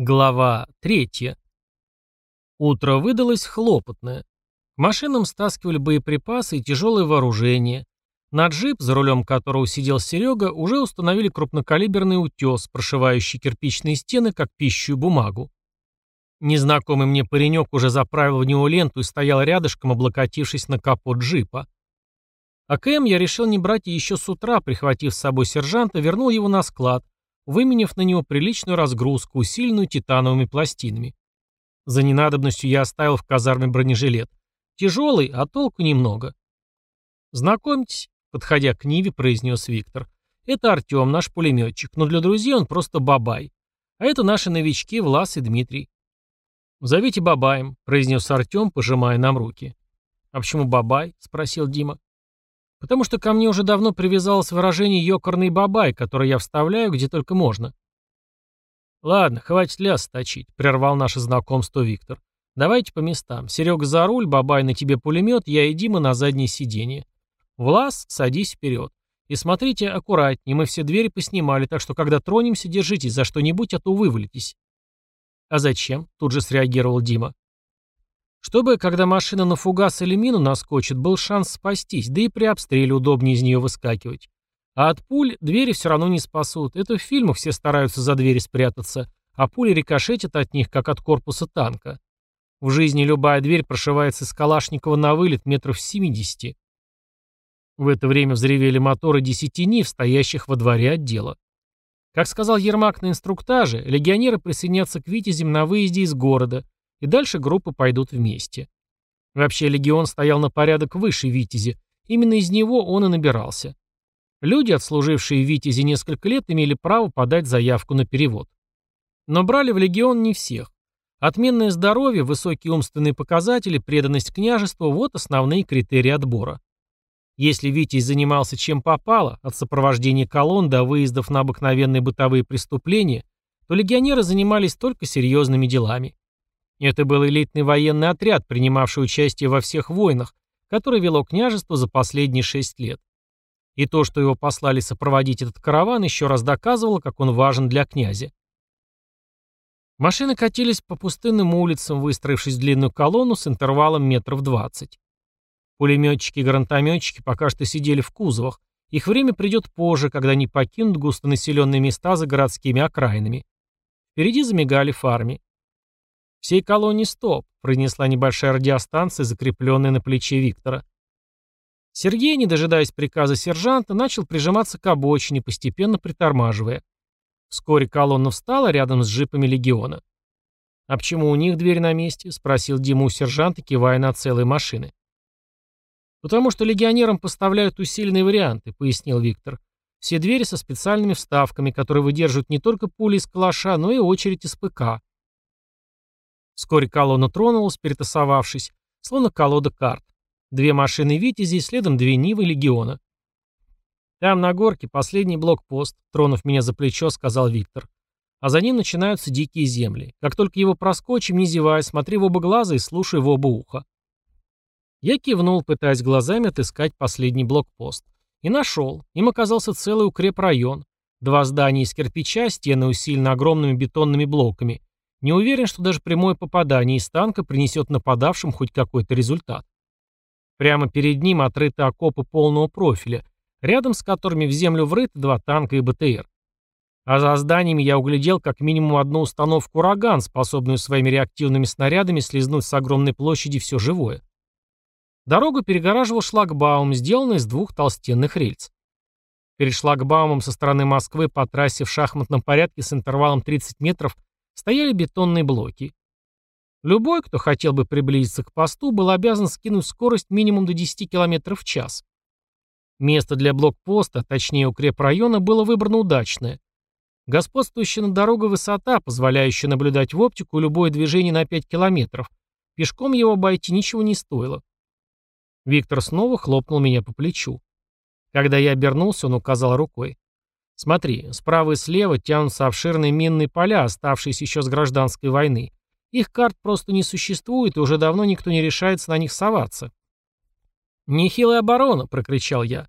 Глава 3. Утро выдалось хлопотное. К машинам стаскивали боеприпасы и тяжелое вооружение. На джип, за рулем которого сидел Серега, уже установили крупнокалиберный утес, прошивающий кирпичные стены, как пищу и бумагу. Незнакомый мне паренек уже заправил в него ленту и стоял рядышком, облокотившись на капот джипа. АКМ я решил не брать еще с утра, прихватив с собой сержанта, вернул его на склад – выменив на него приличную разгрузку, сильную титановыми пластинами. За ненадобностью я оставил в казарме бронежилет. Тяжелый, а толку немного. «Знакомьтесь», — подходя к Ниве, произнес Виктор. «Это Артем, наш пулеметчик, но для друзей он просто бабай. А это наши новички Влас и Дмитрий». «Зовите бабаем», — произнес Артем, пожимая нам руки. «А почему бабай?» — спросил Дима. Потому что ко мне уже давно привязалось выражение «ёкарный бабай», которое я вставляю где только можно. «Ладно, хватит ляс точить», — прервал наше знакомство Виктор. «Давайте по местам. Серега за руль, бабай на тебе пулемет, я и Дима на заднее сиденье. Влас, садись вперед. И смотрите аккуратнее, мы все двери поснимали, так что когда тронемся, держитесь за что-нибудь, а то вывалитесь». «А зачем?» — тут же среагировал Дима. Чтобы, когда машина на фугас или мину наскочит, был шанс спастись, да и при обстреле удобнее из нее выскакивать. А от пуль двери все равно не спасут. Это в фильмах все стараются за двери спрятаться, а пули рикошетят от них, как от корпуса танка. В жизни любая дверь прошивается с Калашникова на вылет метров 70. В это время взревели моторы десяти нив, стоящих во дворе отдела. Как сказал Ермак на инструктаже, легионеры присоединятся к Витязям на выезде из города – и дальше группы пойдут вместе. Вообще легион стоял на порядок выше Витязи, именно из него он и набирался. Люди, отслужившие в Витязи несколько лет, имели право подать заявку на перевод. Но брали в легион не всех. Отменное здоровье, высокие умственные показатели, преданность княжеству – вот основные критерии отбора. Если Витязь занимался чем попало, от сопровождения колонн до выездов на обыкновенные бытовые преступления, то легионеры занимались только серьезными делами. Это был элитный военный отряд, принимавший участие во всех войнах, которые вело княжество за последние шесть лет. И то, что его послали сопроводить этот караван, еще раз доказывало, как он важен для князя. Машины катились по пустынным улицам, выстроившись в длинную колонну с интервалом метров двадцать. Пулеметчики и гранатометчики пока что сидели в кузовах. Их время придет позже, когда они покинут густонаселенные места за городскими окраинами. Впереди замигали фарми. «Всей колонии стоп», — произнесла небольшая радиостанция, закрепленная на плече Виктора. Сергей, не дожидаясь приказа сержанта, начал прижиматься к обочине, постепенно притормаживая. Вскоре колонна встала рядом с джипами легиона. «А почему у них дверь на месте?» — спросил Дима у сержанта, кивая на целые машины. «Потому что легионерам поставляют усиленные варианты», — пояснил Виктор. «Все двери со специальными вставками, которые выдерживают не только пули из калаша, но и очередь из ПК. Вскоре колонна тронулась, перетасовавшись, словно колода карт. Две машины «Витязи» и следом две «Нивы» «Легиона». «Там, на горке, последний блокпост», — тронув меня за плечо, сказал Виктор. А за ним начинаются дикие земли. Как только его проскочим, не зевай, смотри в оба глаза и слушай в оба уха. Я кивнул, пытаясь глазами отыскать последний блокпост. И нашел. Им оказался целый укрепрайон. Два здания из кирпича, стены усилены огромными бетонными блоками. Не уверен, что даже прямое попадание из танка принесет нападавшим хоть какой-то результат. Прямо перед ним отрыты окопы полного профиля, рядом с которыми в землю врыты два танка и БТР. А за зданиями я углядел как минимум одну установку «Ураган», способную своими реактивными снарядами слезнуть с огромной площади все живое. Дорогу перегораживал шлагбаум, сделанный из двух толстенных рельс. Перед шлагбаумом со стороны Москвы по трассе в шахматном порядке с интервалом 30 метров – стояли бетонные блоки. Любой, кто хотел бы приблизиться к посту, был обязан скинуть скорость минимум до 10 км в час. Место для блокпоста, точнее укрепрайона, было выбрано удачное. Господствующая на дорогой высота, позволяющая наблюдать в оптику любое движение на 5 километров. Пешком его обойти ничего не стоило. Виктор снова хлопнул меня по плечу. Когда я обернулся, он указал рукой. Смотри, справа и слева тянутся обширные минные поля, оставшиеся еще с гражданской войны. Их карт просто не существует, и уже давно никто не решается на них соваться. «Нехилая оборона!» — прокричал я.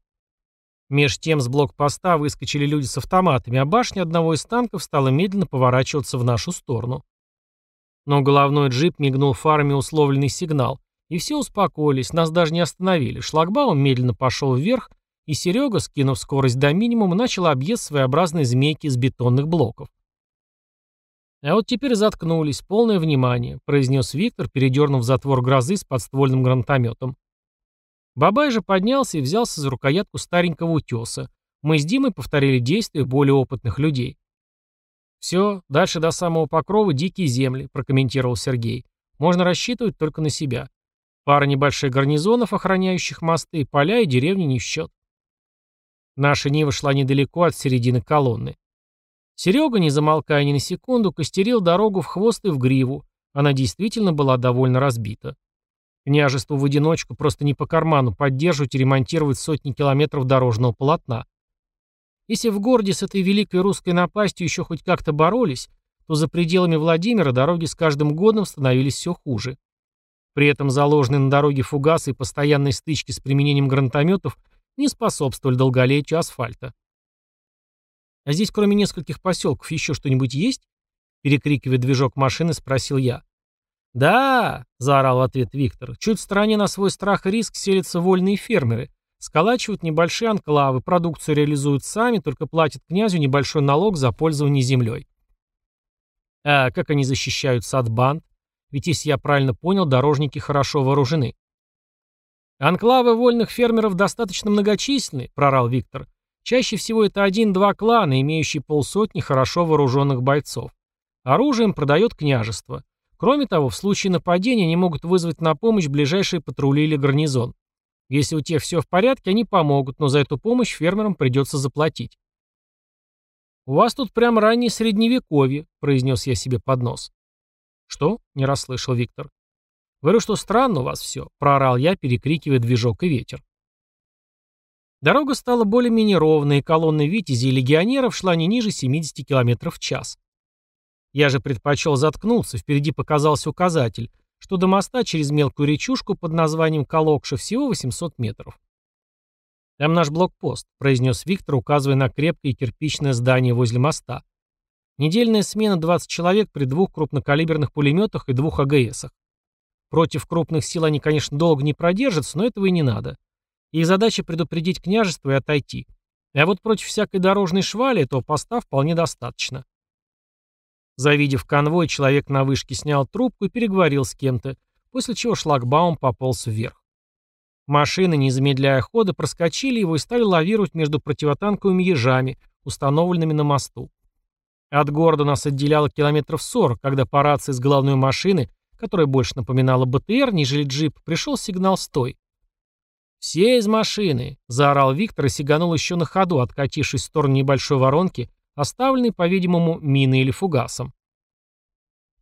Меж тем с блокпоста выскочили люди с автоматами, а башня одного из танков стала медленно поворачиваться в нашу сторону. Но головной джип мигнул фарами условленный сигнал, и все успокоились, нас даже не остановили. Шлагбаум медленно пошел вверх, и Серега, скинув скорость до минимума, начал объезд своеобразной змейки из бетонных блоков. «А вот теперь заткнулись, полное внимание», — произнес Виктор, передернув затвор грозы с подствольным гранатометом. Бабай же поднялся и взялся за рукоятку старенького утеса. Мы с Димой повторили действия более опытных людей. «Все, дальше до самого покрова дикие земли», — прокомментировал Сергей. «Можно рассчитывать только на себя. Пара небольших гарнизонов, охраняющих мосты, поля и деревни не в счет. Наша Нива шла недалеко от середины колонны. Серега, не замолкая ни на секунду, костерил дорогу в хвост и в гриву. Она действительно была довольно разбита. Княжеству в одиночку просто не по карману поддерживать и ремонтировать сотни километров дорожного полотна. Если в городе с этой великой русской напастью еще хоть как-то боролись, то за пределами Владимира дороги с каждым годом становились все хуже. При этом заложенные на дороге фугасы и постоянные стычки с применением гранатометов не способствовали долголетию асфальта. «А здесь кроме нескольких поселков еще что-нибудь есть?» Перекрикивая движок машины, спросил я. «Да!» – заорал в ответ Виктор. «Чуть в стороне на свой страх и риск селятся вольные фермеры. Сколачивают небольшие анклавы, продукцию реализуют сами, только платят князю небольшой налог за пользование землей». «А как они защищаются от банд? Ведь, если я правильно понял, дорожники хорошо вооружены». «Анклавы вольных фермеров достаточно многочисленны», – прорал Виктор. «Чаще всего это один-два клана, имеющие полсотни хорошо вооруженных бойцов. Оружием продает княжество. Кроме того, в случае нападения они могут вызвать на помощь ближайшие патрули или гарнизон. Если у тех все в порядке, они помогут, но за эту помощь фермерам придется заплатить». «У вас тут прям раннее средневековье», – произнес я себе под нос. «Что?» – не расслышал Виктор. «Говорю, что странно у вас все», — проорал я, перекрикивая движок и ветер. Дорога стала более-менее ровной, и колонна витязей и легионеров шла не ниже 70 км в час. Я же предпочел заткнуться, впереди показался указатель, что до моста через мелкую речушку под названием Калокша всего 800 метров. «Там наш блокпост», — произнес Виктор, указывая на крепкое кирпичное здание возле моста. «Недельная смена 20 человек при двух крупнокалиберных пулеметах и двух АГСах. Против крупных сил они, конечно, долго не продержатся, но этого и не надо. Их задача предупредить княжество и отойти. А вот против всякой дорожной швали этого поста вполне достаточно. Завидев конвой, человек на вышке снял трубку и переговорил с кем-то, после чего шлагбаум пополз вверх. Машины, не замедляя хода, проскочили его и стали лавировать между противотанковыми ежами, установленными на мосту. От города нас отделяло километров 40, когда по рации с головной машины которая больше напоминала БТР, нежели джип, пришел сигнал «Стой». «Все из машины!» – заорал Виктор и сиганул еще на ходу, откатившись в сторону небольшой воронки, оставленной, по-видимому, миной или фугасом.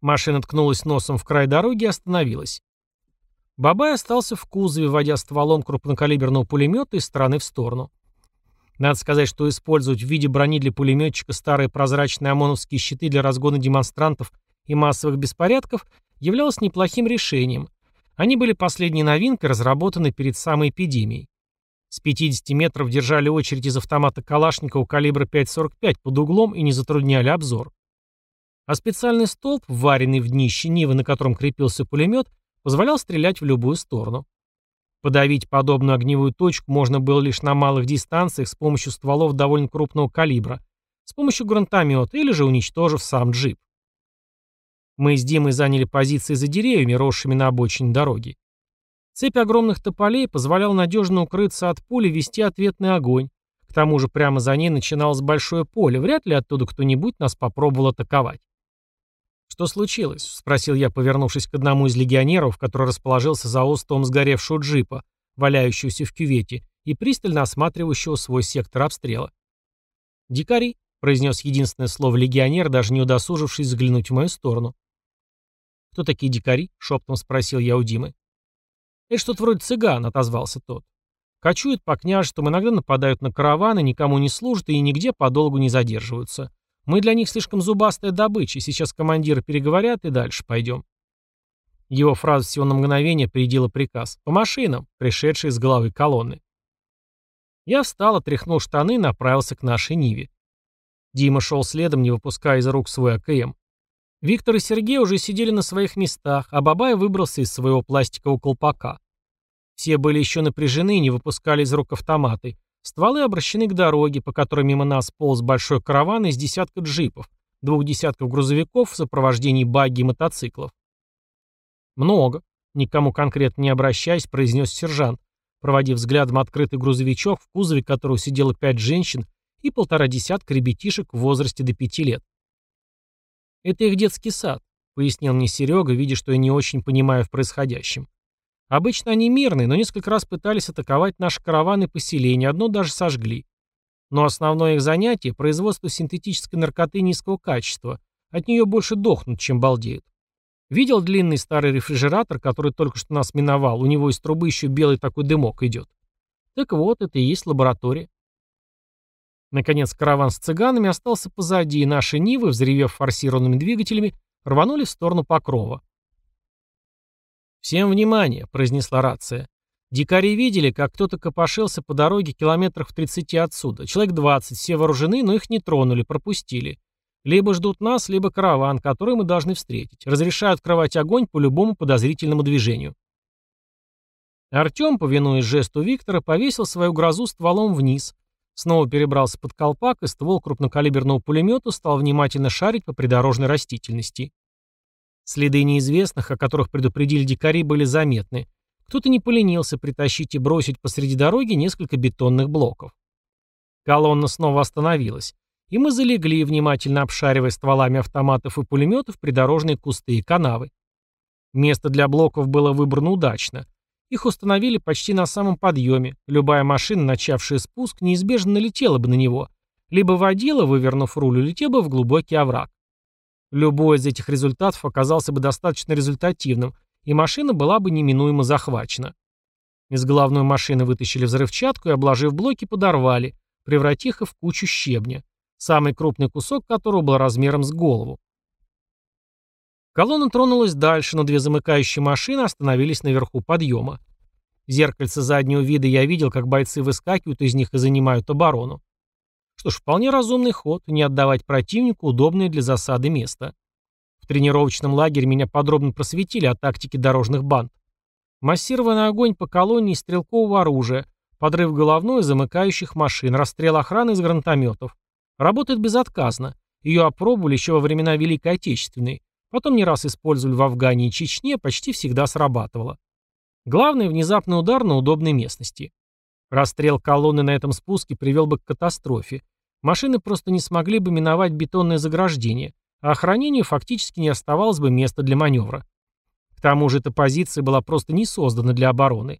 Машина ткнулась носом в край дороги и остановилась. Бабай остался в кузове, водя стволом крупнокалиберного пулемета из стороны в сторону. Надо сказать, что использовать в виде брони для пулеметчика старые прозрачные ОМОНовские щиты для разгона демонстрантов и массовых беспорядков являлось неплохим решением. Они были последней новинкой, разработанной перед самой эпидемией. С 50 метров держали очередь из автомата Калашникова калибра 5,45 под углом и не затрудняли обзор. А специальный столб, варенный в днище Нивы, на котором крепился пулемет, позволял стрелять в любую сторону. Подавить подобную огневую точку можно было лишь на малых дистанциях с помощью стволов довольно крупного калибра, с помощью гранатомета или же уничтожив сам джип. Мы с Димой заняли позиции за деревьями, росшими на обочине дороги. Цепь огромных тополей позволяла надежно укрыться от пули и вести ответный огонь. К тому же прямо за ней начиналось большое поле, вряд ли оттуда кто-нибудь нас попробовал атаковать. «Что случилось?» — спросил я, повернувшись к одному из легионеров, который расположился за остовом сгоревшего джипа, валяющегося в кювете, и пристально осматривающего свой сектор обстрела. «Дикари», — произнес единственное слово легионер, даже не удосужившись взглянуть в мою сторону. «Кто такие дикари?» — шептом спросил я у Димы. «Это что-то вроде цыган», — отозвался тот. «Кочуют по княжествам, иногда нападают на караваны, никому не служат и нигде подолгу не задерживаются. Мы для них слишком зубастая добыча, сейчас командиры переговорят и дальше пойдем». Его фраза всего на мгновение передела приказ «По машинам», пришедший из головы колонны. Я встал, отряхнул штаны и направился к нашей Ниве. Дима шел следом, не выпуская из рук свой АКМ. Виктор и Сергей уже сидели на своих местах, а Бабай выбрался из своего пластикового колпака. Все были еще напряжены и не выпускали из рук автоматы. Стволы обращены к дороге, по которой мимо нас полз большой караван из десятка джипов, двух десятков грузовиков в сопровождении багги и мотоциклов. «Много», — никому конкретно не обращаясь, произнес сержант, проводив взглядом открытый грузовичок, в кузове которого сидело пять женщин и полтора десятка ребятишек в возрасте до пяти лет. «Это их детский сад», — пояснил мне Серега, видя, что я не очень понимаю в происходящем. «Обычно они мирные, но несколько раз пытались атаковать наши караваны поселения, одно даже сожгли. Но основное их занятие — производство синтетической наркоты низкого качества. От нее больше дохнут, чем балдеют. Видел длинный старый рефрижератор, который только что нас миновал? У него из трубы еще белый такой дымок идет. Так вот, это и есть лаборатория. Наконец караван с цыганами остался позади, и наши Нивы, взревев форсированными двигателями, рванули в сторону Покрова. «Всем внимание!» — произнесла рация. Дикари видели, как кто-то копошился по дороге километрах в 30 отсюда. Человек 20, все вооружены, но их не тронули, пропустили. Либо ждут нас, либо караван, который мы должны встретить. Разрешаю открывать огонь по любому подозрительному движению. Артем, повинуясь жесту Виктора, повесил свою грозу стволом вниз — Снова перебрался под колпак, и ствол крупнокалиберного пулемета стал внимательно шарить по придорожной растительности. Следы неизвестных, о которых предупредили дикари, были заметны. Кто-то не поленился притащить и бросить посреди дороги несколько бетонных блоков. Колонна снова остановилась, и мы залегли, внимательно обшаривая стволами автоматов и пулеметов придорожные кусты и канавы. Место для блоков было выбрано удачно. Их установили почти на самом подъеме. Любая машина, начавшая спуск, неизбежно налетела бы на него. Либо водила, вывернув руль, улетела бы в глубокий овраг. Любой из этих результатов оказался бы достаточно результативным, и машина была бы неминуемо захвачена. Из головной машины вытащили взрывчатку и, обложив блоки, подорвали, превратив их в кучу щебня, самый крупный кусок которого был размером с голову. Колонна тронулась дальше, но две замыкающие машины остановились наверху подъема. В Зеркальце заднего вида я видел, как бойцы выскакивают из них и занимают оборону. Что ж, вполне разумный ход, не отдавать противнику удобное для засады место. В тренировочном лагере меня подробно просветили о тактике дорожных банд. Массированный огонь по колонне из стрелкового оружия, подрыв головной замыкающих машин, расстрел охраны из гранатометов. Работает безотказно. Ее опробовали еще во времена Великой Отечественной. Потом не раз использовали в Афгане и Чечне, почти всегда срабатывало. Главный – внезапный удар на удобной местности. Расстрел колонны на этом спуске привел бы к катастрофе. Машины просто не смогли бы миновать бетонное заграждение, а охранению фактически не оставалось бы места для маневра. К тому же эта позиция была просто не создана для обороны.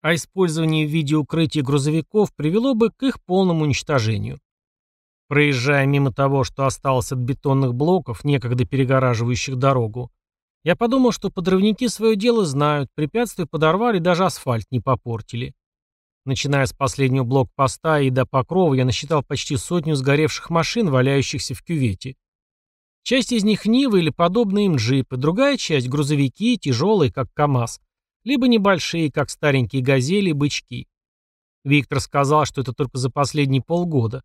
А использование в виде укрытия грузовиков привело бы к их полному уничтожению. Проезжая мимо того, что осталось от бетонных блоков, некогда перегораживающих дорогу, я подумал, что подрывники свое дело знают, препятствия подорвали, даже асфальт не попортили. Начиная с последнего блокпоста и до Покрова, я насчитал почти сотню сгоревших машин, валяющихся в кювете. Часть из них Нивы или подобные им джипы, другая часть — грузовики, тяжелые, как КАМАЗ, либо небольшие, как старенькие «Газели» и «Бычки». Виктор сказал, что это только за последние полгода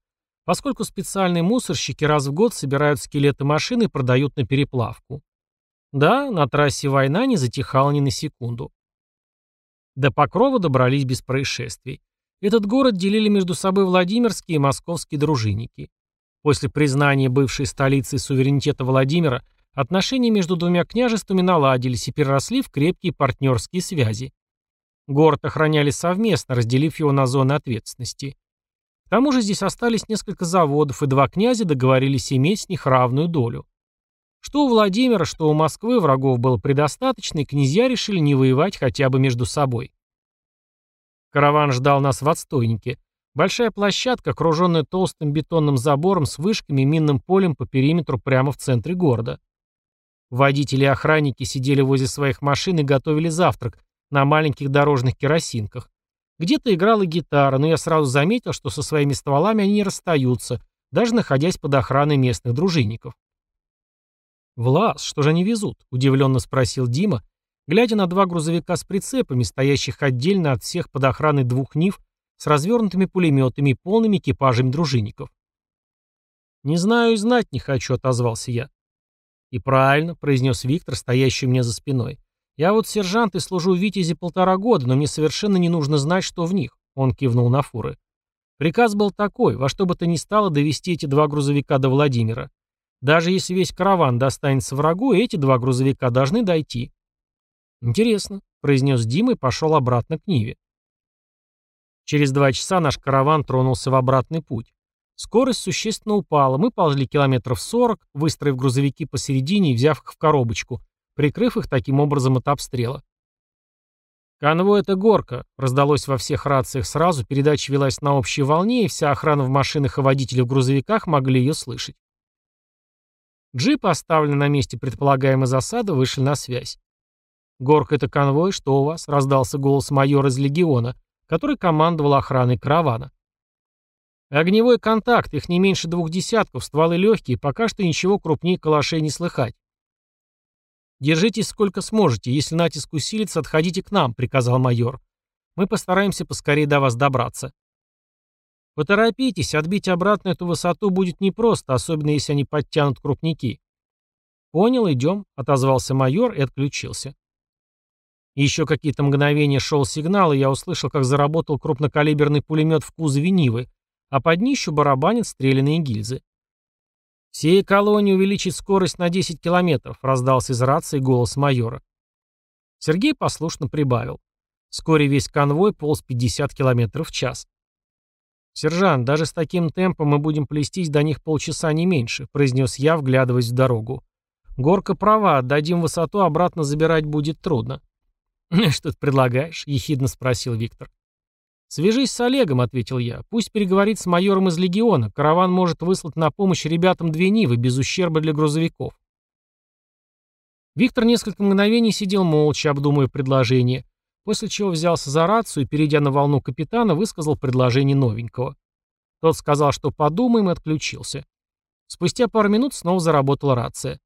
поскольку специальные мусорщики раз в год собирают скелеты машины и продают на переплавку. Да, на трассе война не затихала ни на секунду. До Покрова добрались без происшествий. Этот город делили между собой владимирские и московские дружинники. После признания бывшей столицы суверенитета Владимира отношения между двумя княжествами наладились и переросли в крепкие партнерские связи. Город охраняли совместно, разделив его на зоны ответственности. К тому же здесь остались несколько заводов, и два князя договорились иметь с них равную долю. Что у Владимира, что у Москвы врагов было предостаточно, и князья решили не воевать хотя бы между собой. Караван ждал нас в отстойнике. Большая площадка, окруженная толстым бетонным забором с вышками и минным полем по периметру прямо в центре города. Водители и охранники сидели возле своих машин и готовили завтрак на маленьких дорожных керосинках. Где-то играла гитара, но я сразу заметил, что со своими стволами они не расстаются, даже находясь под охраной местных дружинников. «Влас, что же они везут?» – удивленно спросил Дима, глядя на два грузовика с прицепами, стоящих отдельно от всех под охраной двух НИФ с развернутыми пулеметами и полными экипажами дружинников. «Не знаю и знать не хочу», — отозвался я. «И правильно», — произнес Виктор, стоящий у меня за спиной. «Я вот сержант и служу в «Витязе» полтора года, но мне совершенно не нужно знать, что в них», — он кивнул на фуры. «Приказ был такой, во что бы то ни стало довести эти два грузовика до Владимира. Даже если весь караван достанется врагу, эти два грузовика должны дойти». «Интересно», — произнес Дима и пошел обратно к Ниве. Через два часа наш караван тронулся в обратный путь. Скорость существенно упала, мы ползли километров 40, выстроив грузовики посередине и взяв их в коробочку, прикрыв их таким образом от обстрела. «Конвой — это горка», — раздалось во всех рациях сразу, передача велась на общей волне, и вся охрана в машинах и водители в грузовиках могли ее слышать. Джип, оставленный на месте предполагаемой засады, вышел на связь. «Горка — это конвой, что у вас?» — раздался голос майора из легиона, который командовал охраной каравана. «Огневой контакт, их не меньше двух десятков, стволы легкие, пока что ничего крупнее калашей не слыхать. «Держитесь сколько сможете. Если натиск усилится, отходите к нам», — приказал майор. «Мы постараемся поскорее до вас добраться». «Поторопитесь, отбить обратно эту высоту будет непросто, особенно если они подтянут крупники». «Понял, идем», — отозвался майор и отключился. Еще какие-то мгновения шел сигнал, и я услышал, как заработал крупнокалиберный пулемет в кузове Нивы, а под днищу барабанят стрелянные гильзы. «Всей колонии увеличить скорость на 10 километров», — раздался из рации голос майора. Сергей послушно прибавил. Вскоре весь конвой полз 50 километров в час. «Сержант, даже с таким темпом мы будем плестись до них полчаса не меньше», — произнес я, вглядываясь в дорогу. «Горка права, дадим высоту, обратно забирать будет трудно». «Что ты предлагаешь?» — ехидно спросил Виктор. «Свяжись с Олегом», — ответил я. «Пусть переговорит с майором из легиона. Караван может выслать на помощь ребятам две Нивы без ущерба для грузовиков». Виктор несколько мгновений сидел молча, обдумывая предложение, после чего взялся за рацию и, перейдя на волну капитана, высказал предложение новенького. Тот сказал, что подумаем, и отключился. Спустя пару минут снова заработала рация.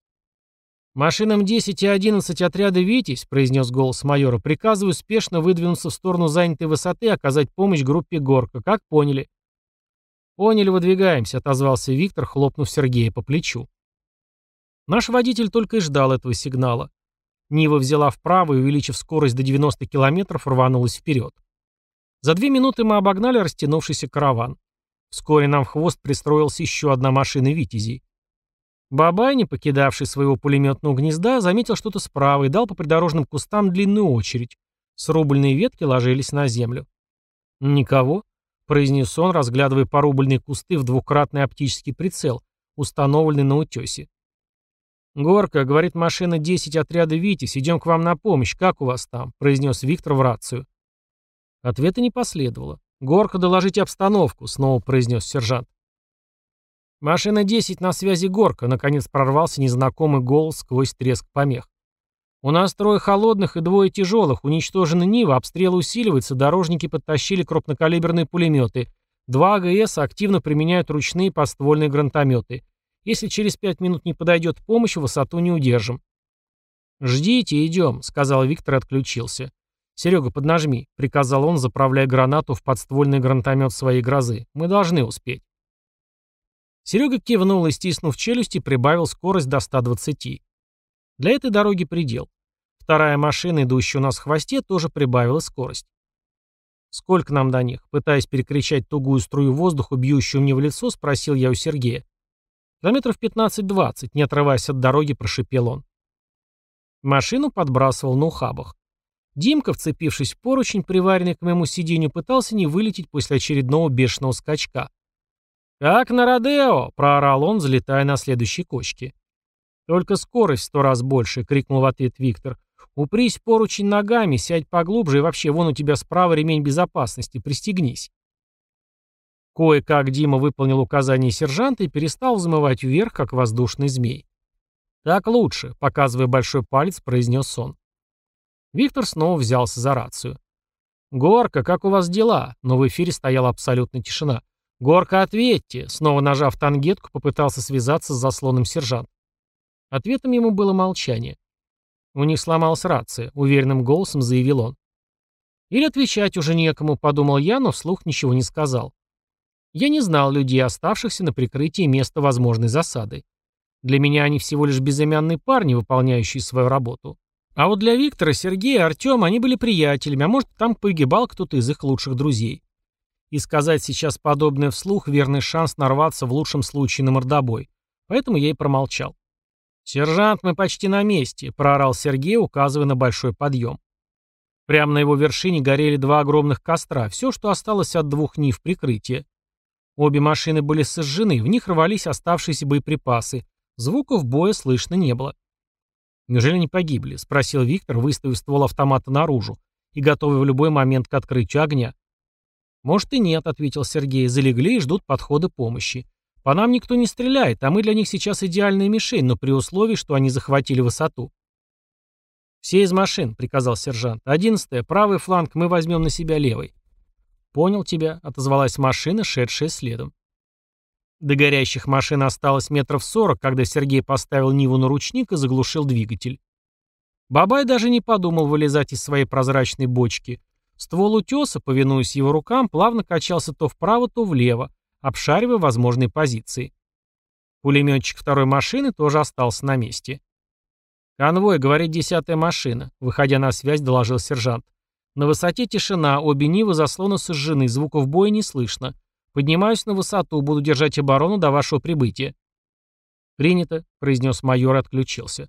«Машинам 10 и 11 отряда «Витязь», — произнес голос майора, — «приказываю спешно выдвинуться в сторону занятой высоты и оказать помощь группе «Горка». Как поняли?» «Поняли, выдвигаемся», — отозвался Виктор, хлопнув Сергея по плечу. Наш водитель только и ждал этого сигнала. Нива взяла вправо и, увеличив скорость до 90 километров, рванулась вперед. За две минуты мы обогнали растянувшийся караван. Вскоре нам в хвост пристроилась еще одна машина «Витязей». Бабай, не покидавший своего пулеметного гнезда, заметил что-то справа и дал по придорожным кустам длинную очередь. Срубленные ветки ложились на землю. «Никого», — произнес он, разглядывая порубленные кусты в двукратный оптический прицел, установленный на утесе. «Горка, — говорит машина 10 отряда «Витязь», идем к вам на помощь, как у вас там?» — произнес Виктор в рацию. Ответа не последовало. «Горка, доложите обстановку», — снова произнес сержант. «Машина 10 на связи горка», — наконец прорвался незнакомый голос сквозь треск помех. «У нас трое холодных и двое тяжелых. Уничтожены Нива, обстрел усиливается. дорожники подтащили крупнокалиберные пулеметы. Два АГС активно применяют ручные подствольные гранатометы. Если через пять минут не подойдет помощь, высоту не удержим». «Ждите, идем», — сказал Виктор и отключился. «Серега, поднажми», — приказал он, заправляя гранату в подствольный гранатомет своей грозы. «Мы должны успеть». Серега кивнул и, стиснув челюсти, прибавил скорость до 120. Для этой дороги предел. Вторая машина, идущая у нас в хвосте, тоже прибавила скорость. «Сколько нам до них?» Пытаясь перекричать тугую струю воздуха, бьющую мне в лицо, спросил я у Сергея. «Километров 15-20», не отрываясь от дороги, прошипел он. Машину подбрасывал на ухабах. Димка, вцепившись в поручень, приваренный к моему сиденью, пытался не вылететь после очередного бешеного скачка. «Как на Родео!» — проорал он, взлетая на следующей кочке. «Только скорость сто раз больше!» — крикнул в ответ Виктор. «Упрись поручень ногами, сядь поглубже и вообще вон у тебя справа ремень безопасности, пристегнись!» Кое-как Дима выполнил указание сержанта и перестал взмывать вверх, как воздушный змей. «Так лучше», — показывая большой палец, произнес он. Виктор снова взялся за рацию. «Горка, как у вас дела?» Но в эфире стояла абсолютная тишина. «Горка, ответьте!» — снова нажав тангетку, попытался связаться с заслонным сержант. Ответом ему было молчание. У них сломалась рация, уверенным голосом заявил он. «Или отвечать уже некому», — подумал я, но вслух ничего не сказал. Я не знал людей, оставшихся на прикрытии места возможной засады. Для меня они всего лишь безымянные парни, выполняющие свою работу. А вот для Виктора, Сергея, Артема они были приятелями, а может, там погибал кто-то из их лучших друзей. И сказать сейчас подобное вслух – верный шанс нарваться в лучшем случае на мордобой. Поэтому я и промолчал. «Сержант, мы почти на месте», – проорал Сергей, указывая на большой подъем. Прямо на его вершине горели два огромных костра, все, что осталось от двух нив прикрытия. Обе машины были сожжены, в них рвались оставшиеся боеприпасы. Звуков боя слышно не было. «Неужели не погибли?» – спросил Виктор, выставив ствол автомата наружу и готовый в любой момент к открытию огня. «Может и нет», — ответил Сергей. «Залегли и ждут подхода помощи. По нам никто не стреляет, а мы для них сейчас идеальная мишень, но при условии, что они захватили высоту». «Все из машин», — приказал сержант. «Одиннадцатая, правый фланг мы возьмем на себя левый». «Понял тебя», — отозвалась машина, шедшая следом. До горящих машин осталось метров сорок, когда Сергей поставил Ниву на ручник и заглушил двигатель. Бабай даже не подумал вылезать из своей прозрачной бочки. Ствол утеса, повинуясь его рукам, плавно качался то вправо, то влево, обшаривая возможные позиции. Пулеметчик второй машины тоже остался на месте. «Конвой», — говорит десятая машина, — выходя на связь, доложил сержант. «На высоте тишина, обе нивы заслона сожжены, звуков боя не слышно. Поднимаюсь на высоту, буду держать оборону до вашего прибытия». «Принято», — произнес майор и отключился.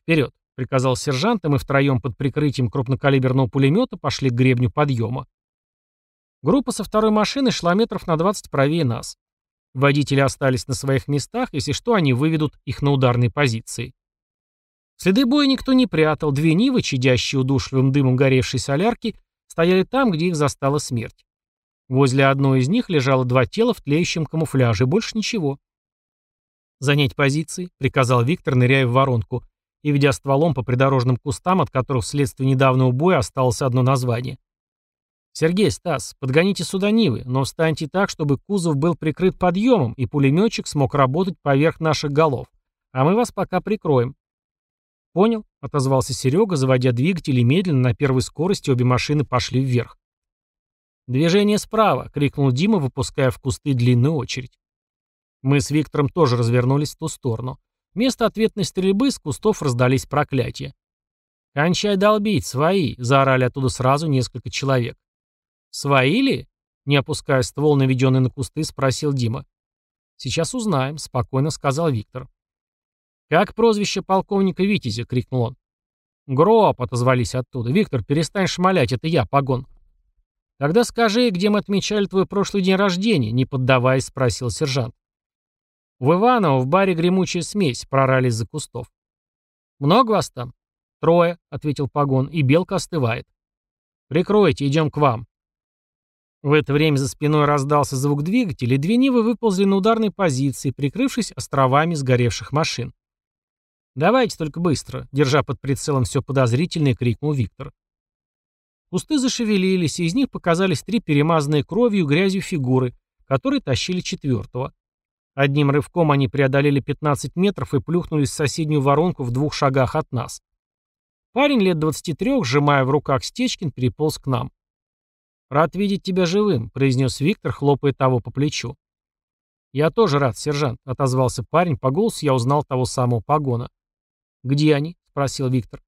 «Вперед» приказал сержант, и мы втроем под прикрытием крупнокалиберного пулемета пошли к гребню подъема. Группа со второй машины шла метров на 20 правее нас. Водители остались на своих местах, если что, они выведут их на ударные позиции. Следы боя никто не прятал, две нивы, чадящие удушливым дымом горевшей солярки, стояли там, где их застала смерть. Возле одной из них лежало два тела в тлеющем камуфляже, больше ничего. «Занять позиции», — приказал Виктор, ныряя в воронку и ведя стволом по придорожным кустам, от которых вследствие недавнего боя осталось одно название. «Сергей, Стас, подгоните сюда Нивы, но встаньте так, чтобы кузов был прикрыт подъемом, и пулеметчик смог работать поверх наших голов. А мы вас пока прикроем». «Понял», — отозвался Серега, заводя двигатель, и медленно на первой скорости обе машины пошли вверх. «Движение справа!» — крикнул Дима, выпуская в кусты длинную очередь. Мы с Виктором тоже развернулись в ту сторону. Вместо ответной стрельбы с кустов раздались проклятия. «Кончай долбить, свои!» — заорали оттуда сразу несколько человек. «Свои ли?» — не опуская ствол, наведенный на кусты, спросил Дима. «Сейчас узнаем», — спокойно сказал Виктор. «Как прозвище полковника Витязя?» — крикнул он. «Гроб!» — отозвались оттуда. «Виктор, перестань шмалять, это я, погон». «Тогда скажи, где мы отмечали твой прошлый день рождения?» — не поддаваясь, спросил сержант. В Иваново в баре гремучая смесь, прорали из-за кустов. «Много вас там?» «Трое», — ответил Погон, — «и белка остывает». «Прикройте, идем к вам». В это время за спиной раздался звук двигателя, и две Нивы выползли на ударной позиции, прикрывшись островами сгоревших машин. «Давайте только быстро», — держа под прицелом все подозрительное, крикнул Виктор. Кусты зашевелились, и из них показались три перемазанные кровью и грязью фигуры, которые тащили четвертого. Одним рывком они преодолели 15 метров и плюхнулись в соседнюю воронку в двух шагах от нас. Парень лет 23, сжимая в руках Стечкин, переполз к нам. «Рад видеть тебя живым», — произнес Виктор, хлопая того по плечу. «Я тоже рад, сержант», — отозвался парень. По голосу я узнал того самого погона. «Где они?» — спросил Виктор.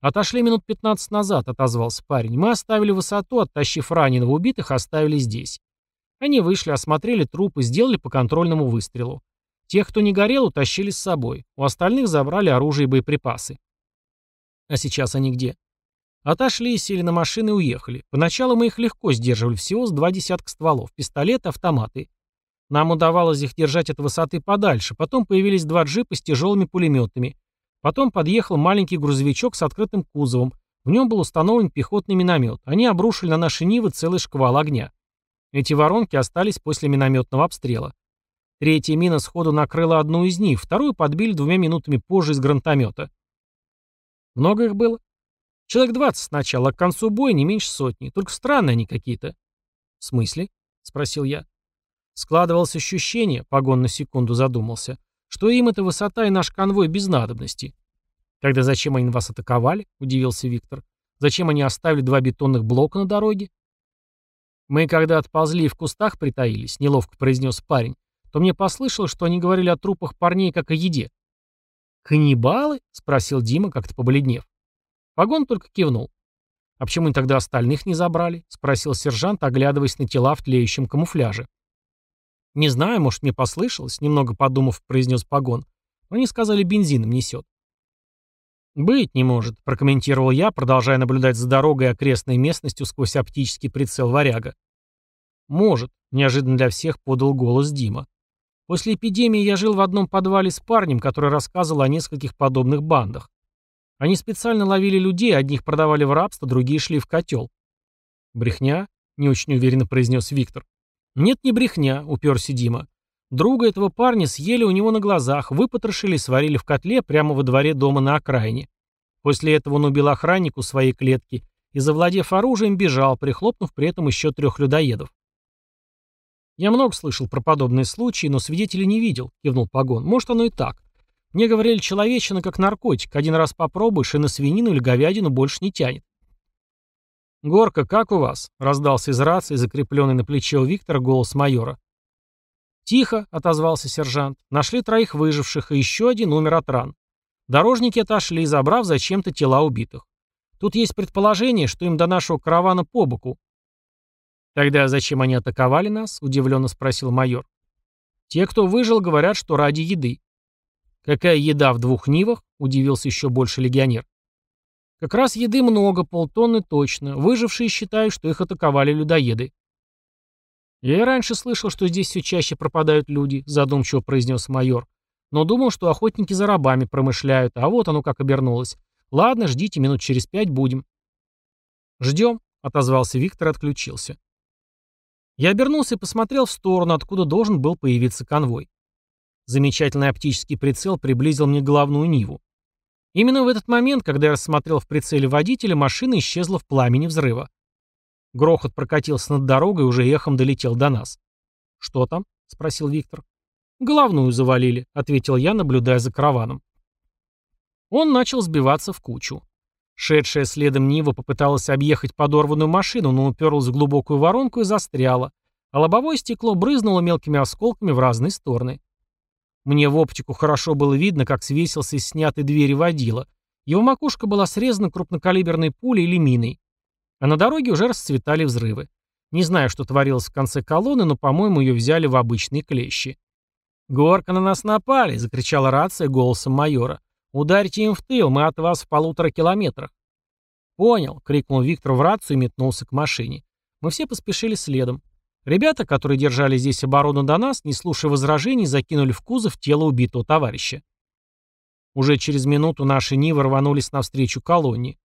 «Отошли минут 15 назад», — отозвался парень. «Мы оставили высоту, оттащив раненого убитых, оставили здесь. Они вышли, осмотрели трупы, сделали по контрольному выстрелу. Тех, кто не горел, утащили с собой. У остальных забрали оружие и боеприпасы. А сейчас они где? Отошли, сели на машины и уехали. Поначалу мы их легко сдерживали, всего с два десятка стволов, пистолеты, автоматы. Нам удавалось их держать от высоты подальше, потом появились два джипа с тяжелыми пулеметами. Потом подъехал маленький грузовичок с открытым кузовом. В нем был установлен пехотный миномет. Они обрушили на наши Нивы целый шквал огня. Эти воронки остались после минометного обстрела. Третья мина сходу накрыла одну из них, вторую подбили двумя минутами позже из гранатомета. Много их было? Человек 20 сначала, а к концу боя не меньше сотни. Только странные они какие-то. В смысле? Спросил я. Складывалось ощущение, погон на секунду задумался, что им эта высота и наш конвой без надобности. Тогда зачем они вас атаковали? Удивился Виктор. Зачем они оставили два бетонных блока на дороге? «Мы, когда отползли и в кустах притаились», — неловко произнес парень, «то мне послышалось, что они говорили о трупах парней как о еде». «Каннибалы?» — спросил Дима, как-то побледнев. Вагон только кивнул. «А почему тогда остальных не забрали?» — спросил сержант, оглядываясь на тела в тлеющем камуфляже. «Не знаю, может, мне послышалось», — немного подумав, произнес Погон. «Но они сказали, бензином несет. «Быть не может», — прокомментировал я, продолжая наблюдать за дорогой и окрестной местностью сквозь оптический прицел варяга. «Может», — неожиданно для всех подал голос Дима. «После эпидемии я жил в одном подвале с парнем, который рассказывал о нескольких подобных бандах. Они специально ловили людей, одних продавали в рабство, другие шли в котел». «Брехня?» — не очень уверенно произнес Виктор. «Нет, не брехня», — уперся Дима. Друга этого парня съели у него на глазах, выпотрошили и сварили в котле прямо во дворе дома на окраине. После этого он убил охраннику своей клетки и, завладев оружием, бежал, прихлопнув при этом еще трех людоедов. «Я много слышал про подобные случаи, но свидетелей не видел», — кивнул Погон. «Может, оно и так. Мне говорили, человечина как наркотик. Один раз попробуешь, и на свинину или говядину больше не тянет». «Горка, как у вас?» — раздался из рации, закрепленный на плече у Виктора, голос майора. «Тихо», — отозвался сержант. «Нашли троих выживших, и еще один умер от ран. Дорожники отошли, забрав зачем-то тела убитых. Тут есть предположение, что им до нашего каравана по боку». «Тогда зачем они атаковали нас?» — удивленно спросил майор. «Те, кто выжил, говорят, что ради еды». «Какая еда в двух нивах?» — удивился еще больше легионер. «Как раз еды много, полтонны точно. Выжившие считают, что их атаковали людоеды». «Я и раньше слышал, что здесь все чаще пропадают люди», — задумчиво произнес майор. «Но думал, что охотники за рабами промышляют, а вот оно как обернулось. Ладно, ждите, минут через пять будем». «Ждем», — отозвался Виктор и отключился. Я обернулся и посмотрел в сторону, откуда должен был появиться конвой. Замечательный оптический прицел приблизил мне главную Ниву. Именно в этот момент, когда я рассмотрел в прицеле водителя, машина исчезла в пламени взрыва. Грохот прокатился над дорогой и уже эхом долетел до нас. «Что там?» — спросил Виктор. «Головную завалили», — ответил я, наблюдая за караваном. Он начал сбиваться в кучу. Шедшая следом Нива попыталась объехать подорванную машину, но уперлась в глубокую воронку и застряла, а лобовое стекло брызнуло мелкими осколками в разные стороны. Мне в оптику хорошо было видно, как свесился из снятой двери водила. Его макушка была срезана крупнокалиберной пулей или миной. А на дороге уже расцветали взрывы. Не знаю, что творилось в конце колонны, но, по-моему, ее взяли в обычные клещи. «Горка на нас напали!» — закричала рация голосом майора. «Ударьте им в тыл, мы от вас в полутора километрах!» «Понял!» — крикнул Виктор в рацию и метнулся к машине. Мы все поспешили следом. Ребята, которые держали здесь оборону до нас, не слушая возражений, закинули в кузов тело убитого товарища. Уже через минуту наши Нивы рванулись навстречу колонне.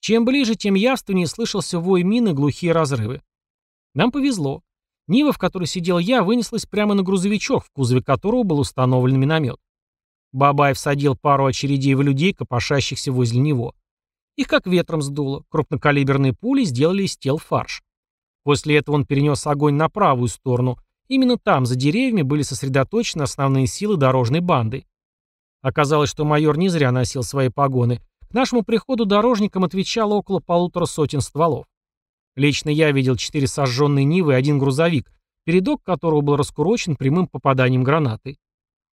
Чем ближе, тем явственнее слышался вой мины глухие разрывы. Нам повезло. Нива, в которой сидел я, вынеслась прямо на грузовичок, в кузове которого был установлен миномет. Бабаев садил пару очередей в людей, копошащихся возле него. Их как ветром сдуло, крупнокалиберные пули сделали из тел фарш. После этого он перенес огонь на правую сторону. Именно там, за деревьями, были сосредоточены основные силы дорожной банды. Оказалось, что майор не зря носил свои погоны. К нашему приходу дорожникам отвечало около полутора сотен стволов. Лично я видел четыре сожженные Нивы и один грузовик, передок которого был раскурочен прямым попаданием гранаты.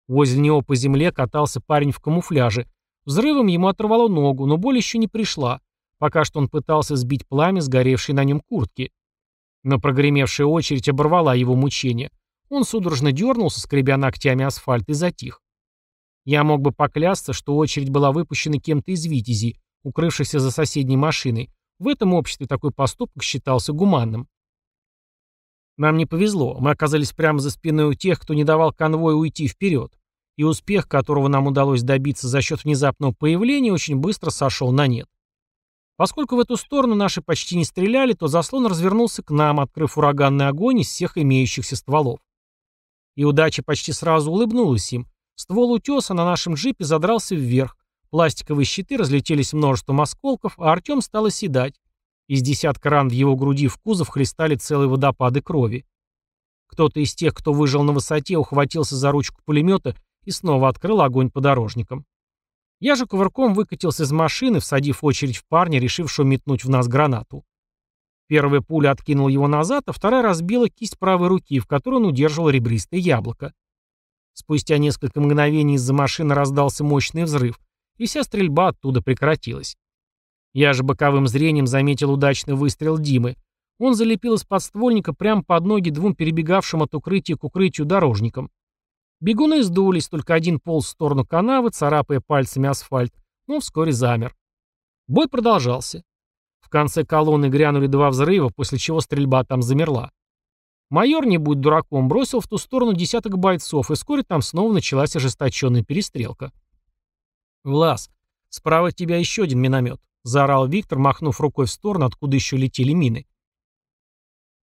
Возле него по земле катался парень в камуфляже. Взрывом ему оторвало ногу, но боль еще не пришла. Пока что он пытался сбить пламя, сгоревшей на нем куртки. Но прогремевшая очередь оборвала его мучение. Он судорожно дернулся, скребя ногтями асфальт, и затих. Я мог бы поклясться, что очередь была выпущена кем-то из Витязи, укрывшихся за соседней машиной. В этом обществе такой поступок считался гуманным. Нам не повезло, мы оказались прямо за спиной у тех, кто не давал конвою уйти вперед. И успех, которого нам удалось добиться за счет внезапного появления, очень быстро сошел на нет. Поскольку в эту сторону наши почти не стреляли, то заслон развернулся к нам, открыв ураганный огонь из всех имеющихся стволов. И удача почти сразу улыбнулась им, Ствол утеса на нашем джипе задрался вверх. Пластиковые щиты разлетелись множеством осколков, а Артем стал оседать. Из десятка ран в его груди в кузов христали целые водопады крови. Кто-то из тех, кто выжил на высоте, ухватился за ручку пулемета и снова открыл огонь подорожникам. Я же кувырком выкатился из машины, всадив очередь в парня, решившего метнуть в нас гранату. Первая пуля откинула его назад, а вторая разбила кисть правой руки, в которой он удерживал ребристое яблоко. Спустя несколько мгновений из-за машины раздался мощный взрыв, и вся стрельба оттуда прекратилась. Я же боковым зрением заметил удачный выстрел Димы. Он залепил из подствольника прямо под ноги двум перебегавшим от укрытия к укрытию дорожникам. Бегуны сдулись, только один полз в сторону канавы, царапая пальцами асфальт, но вскоре замер. Бой продолжался. В конце колонны грянули два взрыва, после чего стрельба там замерла. Майор, не будь дураком, бросил в ту сторону десяток бойцов, и вскоре там снова началась ожесточенная перестрелка. «Влас, справа от тебя еще один миномет», — заорал Виктор, махнув рукой в сторону, откуда еще летели мины.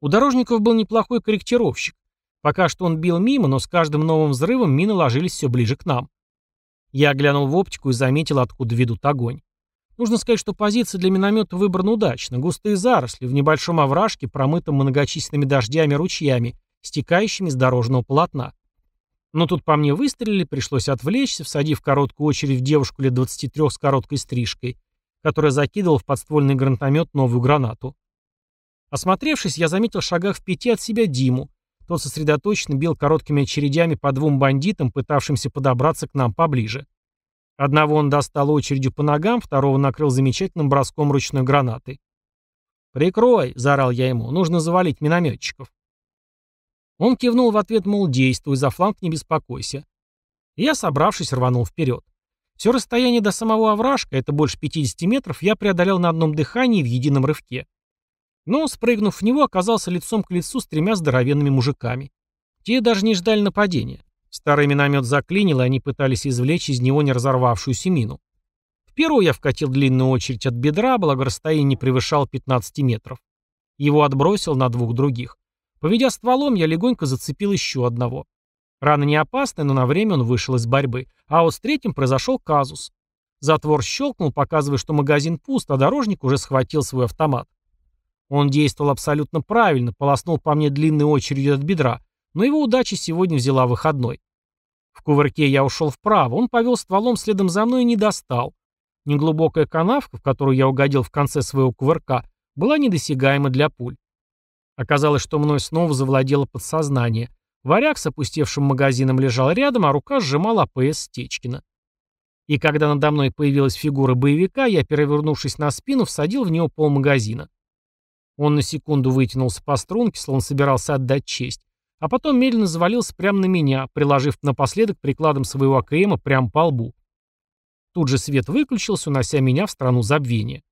У дорожников был неплохой корректировщик. Пока что он бил мимо, но с каждым новым взрывом мины ложились все ближе к нам. Я глянул в оптику и заметил, откуда ведут огонь. Нужно сказать, что позиция для миномета выбрана удачно. Густые заросли в небольшом овражке, промытом многочисленными дождями ручьями, стекающими с дорожного полотна. Но тут по мне выстрелили, пришлось отвлечься, всадив короткую очередь в девушку лет 23 с короткой стрижкой, которая закидывала в подствольный гранатомет новую гранату. Осмотревшись, я заметил в шагах в пяти от себя Диму. Тот сосредоточенно бил короткими очередями по двум бандитам, пытавшимся подобраться к нам поближе. Одного он достал очередью по ногам, второго накрыл замечательным броском ручной гранаты. «Прикрой!» — заорал я ему. «Нужно завалить минометчиков». Он кивнул в ответ, мол, действуй, за фланг не беспокойся. Я, собравшись, рванул вперед. Все расстояние до самого овражка, это больше 50 метров, я преодолел на одном дыхании в едином рывке. Но, спрыгнув в него, оказался лицом к лицу с тремя здоровенными мужиками. Те даже не ждали нападения. Старый миномет заклинил, и они пытались извлечь из него не разорвавшуюся мину. В первую я вкатил длинную очередь от бедра, а благо расстояние не превышало 15 метров. Его отбросил на двух других. Поведя стволом, я легонько зацепил еще одного. Рана не опасная, но на время он вышел из борьбы. А вот с третьим произошел казус. Затвор щелкнул, показывая, что магазин пуст, а дорожник уже схватил свой автомат. Он действовал абсолютно правильно, полоснул по мне длинной очередью от бедра, но его удача сегодня взяла выходной. В кувырке я ушел вправо, он повел стволом следом за мной и не достал. Неглубокая канавка, в которую я угодил в конце своего кувырка, была недосягаема для пуль. Оказалось, что мной снова завладело подсознание. Варяг с опустевшим магазином лежал рядом, а рука сжимала АПС Стечкина. И когда надо мной появилась фигура боевика, я, перевернувшись на спину, всадил в него пол магазина. Он на секунду вытянулся по струнке, словно собирался отдать честь, а потом медленно завалился прямо на меня, приложив напоследок прикладом своего АКМа прямо по лбу. Тут же свет выключился, унося меня в страну забвения.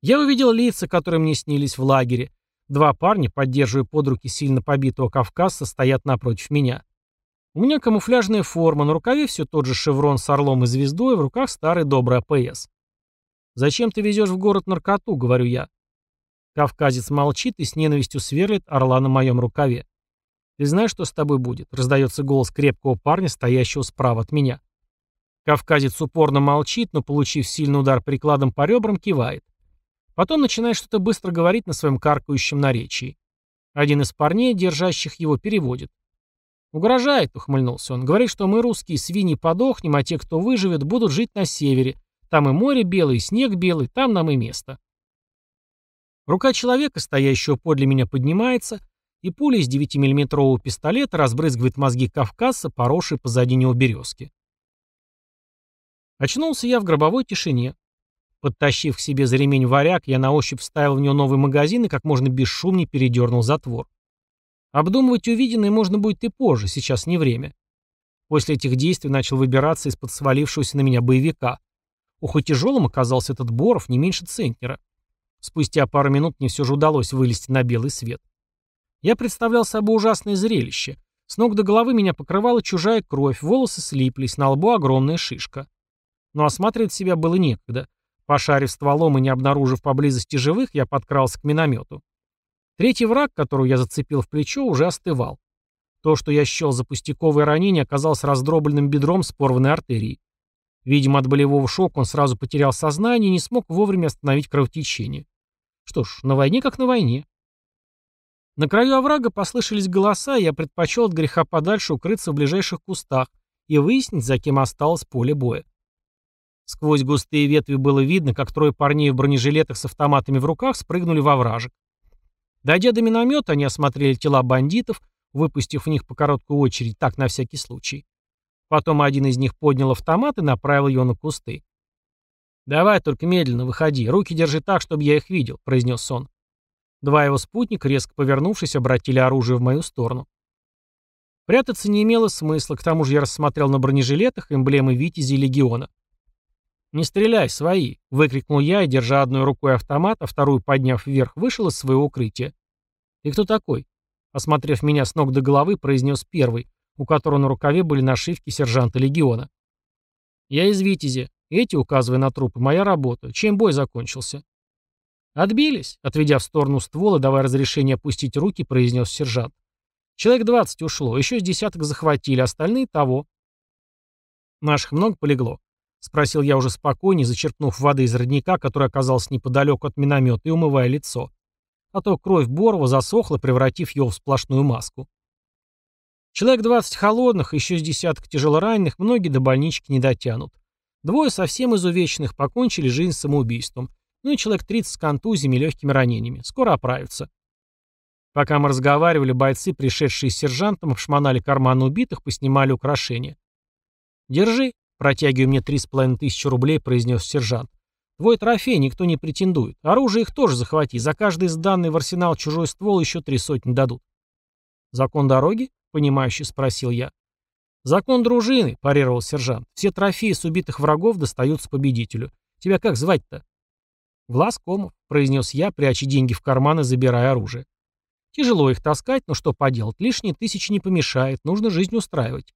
Я увидел лица, которые мне снились в лагере. Два парня, поддерживая под руки сильно побитого кавказца, стоят напротив меня. У меня камуфляжная форма, на рукаве все тот же шеврон с орлом и звездой, в руках старый добрый АПС. «Зачем ты везешь в город наркоту?» — говорю я. Кавказец молчит и с ненавистью сверлит орла на моем рукаве. «Ты знаешь, что с тобой будет?» — раздается голос крепкого парня, стоящего справа от меня. Кавказец упорно молчит, но, получив сильный удар прикладом по ребрам, кивает. Потом начинает что-то быстро говорить на своем каркающем наречии. Один из парней, держащих его, переводит. «Угрожает», — ухмыльнулся он. «Говорит, что мы, русские, свиньи подохнем, а те, кто выживет, будут жить на севере. Там и море белое, и снег белый, там нам и место». Рука человека, стоящего подле меня, поднимается, и пуля из 9-миллиметрового пистолета разбрызгивает мозги кавказца, поросшей позади него березки. Очнулся я в гробовой тишине. Подтащив к себе за ремень варяг, я на ощупь вставил в него новый магазин и как можно бесшумнее передернул затвор. Обдумывать увиденное можно будет и позже, сейчас не время. После этих действий начал выбираться из-под свалившегося на меня боевика. Ух, и тяжелым оказался этот Боров, не меньше центнера. Спустя пару минут мне все же удалось вылезти на белый свет. Я представлял собой ужасное зрелище. С ног до головы меня покрывала чужая кровь, волосы слиплись, на лбу огромная шишка. Но осматривать себя было некогда. Пошарив стволом и не обнаружив поблизости живых, я подкрался к миномету. Третий враг, которого я зацепил в плечо, уже остывал. То, что я счел за пустяковое ранение, оказалось раздробленным бедром с порванной артерией. Видимо, от болевого шока он сразу потерял сознание и не смог вовремя остановить кровотечение. Что ж, на войне как на войне. На краю оврага послышались голоса, и я предпочел от греха подальше укрыться в ближайших кустах и выяснить, за кем осталось поле боя. Сквозь густые ветви было видно, как трое парней в бронежилетах с автоматами в руках спрыгнули во вражек. Дойдя до миномета, они осмотрели тела бандитов, выпустив в них по короткую очередь, так на всякий случай. Потом один из них поднял автомат и направил его на кусты. «Давай только медленно выходи, руки держи так, чтобы я их видел», — произнес он. Два его спутника, резко повернувшись, обратили оружие в мою сторону. Прятаться не имело смысла, к тому же я рассмотрел на бронежилетах эмблемы Витязи и Легиона. «Не стреляй, свои!» — выкрикнул я и, держа одной рукой автомат, а вторую подняв вверх, вышел из своего укрытия. «Ты кто такой?» — осмотрев меня с ног до головы, произнес первый, у которого на рукаве были нашивки сержанта Легиона. «Я из Витязи», эти, указывая на трупы, моя работа. Чем бой закончился? Отбились, отведя в сторону ствол и давая разрешение опустить руки, произнес сержант. Человек 20 ушло, еще с десяток захватили, остальные того. Наших много полегло. Спросил я уже спокойнее, зачерпнув воды из родника, который оказался неподалеку от миномета, и умывая лицо. А то кровь Борова засохла, превратив ее в сплошную маску. Человек 20 холодных, еще с десяток тяжелораненых, многие до больнички не дотянут. Двое совсем изувеченных покончили жизнь самоубийством. Ну и человек 30 с контузиями и легкими ранениями. Скоро оправятся. Пока мы разговаривали, бойцы, пришедшие с сержантом, обшмонали карманы убитых, поснимали украшения. «Держи», — протягивая мне три с половиной тысячи рублей, произнес сержант. «Твой трофей никто не претендует. Оружие их тоже захвати. За каждый сданный в арсенал чужой ствол еще три сотни дадут». «Закон дороги?» — понимающе спросил я. «Закон дружины», — парировал сержант. «Все трофеи с убитых врагов достаются победителю. Тебя как звать-то?» Влас Комов», — произнес я, пряча деньги в карман и забирая оружие. «Тяжело их таскать, но что поделать, лишние тысячи не помешает, нужно жизнь устраивать.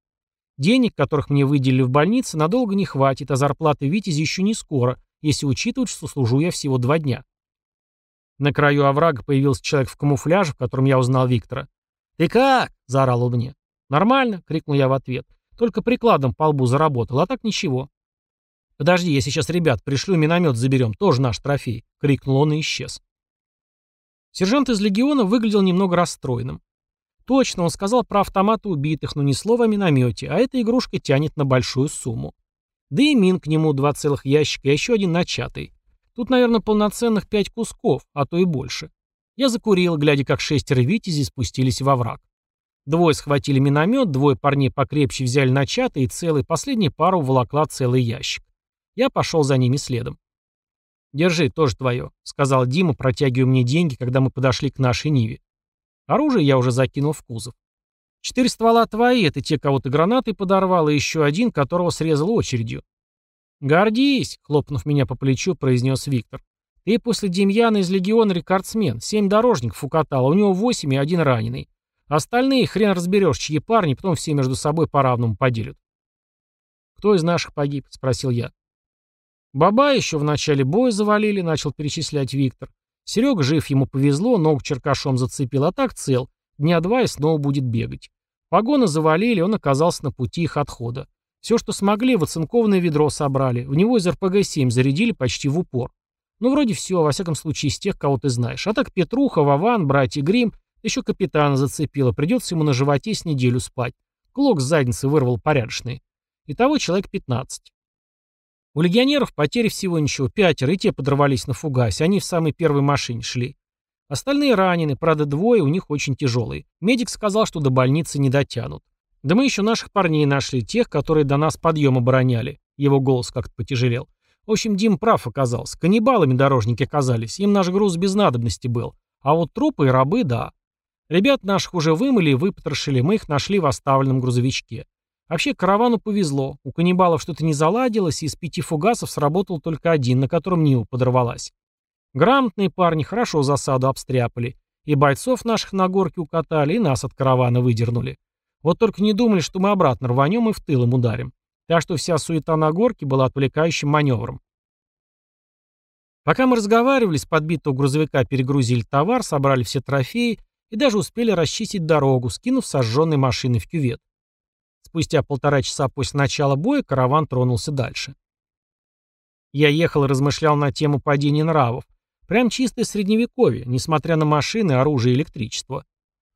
Денег, которых мне выделили в больнице, надолго не хватит, а зарплаты Витязи еще не скоро, если учитывать, что служу я всего два дня». На краю оврага появился человек в камуфляже, в котором я узнал Виктора. «Ты как?» — заорал он мне. «Нормально!» — крикнул я в ответ. «Только прикладом по лбу заработал, а так ничего». «Подожди, я сейчас ребят пришлю, миномет заберем, тоже наш трофей!» — крикнул он и исчез. Сержант из легиона выглядел немного расстроенным. Точно, он сказал про автоматы убитых, но ни слова о миномете, а эта игрушка тянет на большую сумму. Да и мин к нему два целых ящика, еще один начатый. Тут, наверное, полноценных пять кусков, а то и больше. Я закурил, глядя, как шестеро витязей спустились во враг. Двое схватили миномет, двое парней покрепче взяли начатый и целый, последний пару волокла целый ящик. Я пошел за ними следом. «Держи, тоже твое», — сказал Дима, протягивая мне деньги, когда мы подошли к нашей Ниве. Оружие я уже закинул в кузов. Четыре ствола твои, это те, кого ты гранатой подорвал, и еще один, которого срезал очередью. «Гордись», — хлопнув меня по плечу, произнес Виктор. «Ты после Демьяна из Легиона рекордсмен. Семь дорожников укатал, а у него восемь и один раненый. Остальные хрен разберешь, чьи парни, потом все между собой по-равному поделят. «Кто из наших погиб?» — спросил я. «Баба еще в начале боя завалили», — начал перечислять Виктор. Серега жив, ему повезло, ногу черкашом зацепил, а так цел. Дня два и снова будет бегать. Погоны завалили, он оказался на пути их отхода. Все, что смогли, в оцинкованное ведро собрали. В него из РПГ-7 зарядили почти в упор. Ну, вроде все, во всяком случае, из тех, кого ты знаешь. А так Петруха, Вован, братья Грим еще капитана зацепило, придется ему на животе с неделю спать. Клок с задницы вырвал порядочный. Итого человек 15. У легионеров потери всего ничего, пятеро, и те подорвались на фугасе, они в самой первой машине шли. Остальные ранены, правда двое, у них очень тяжелые. Медик сказал, что до больницы не дотянут. Да мы еще наших парней нашли, тех, которые до нас подъем обороняли. Его голос как-то потяжелел. В общем, Дим прав оказался. Каннибалами дорожники оказались, им наш груз без надобности был. А вот трупы и рабы, да. Ребят наших уже вымыли и выпотрошили, мы их нашли в оставленном грузовичке. Вообще, каравану повезло. У каннибалов что-то не заладилось, и из пяти фугасов сработал только один, на котором Нива подорвалась. Грамотные парни хорошо засаду обстряпали. И бойцов наших на горке укатали, и нас от каравана выдернули. Вот только не думали, что мы обратно рванем и в тыл им ударим. Так что вся суета на горке была отвлекающим маневром. Пока мы разговаривали, с подбитого грузовика перегрузили товар, собрали все трофеи и даже успели расчистить дорогу, скинув сожженные машины в кювет. Спустя полтора часа после начала боя караван тронулся дальше. Я ехал и размышлял на тему падения нравов. Прям чистое средневековье, несмотря на машины, оружие и электричество.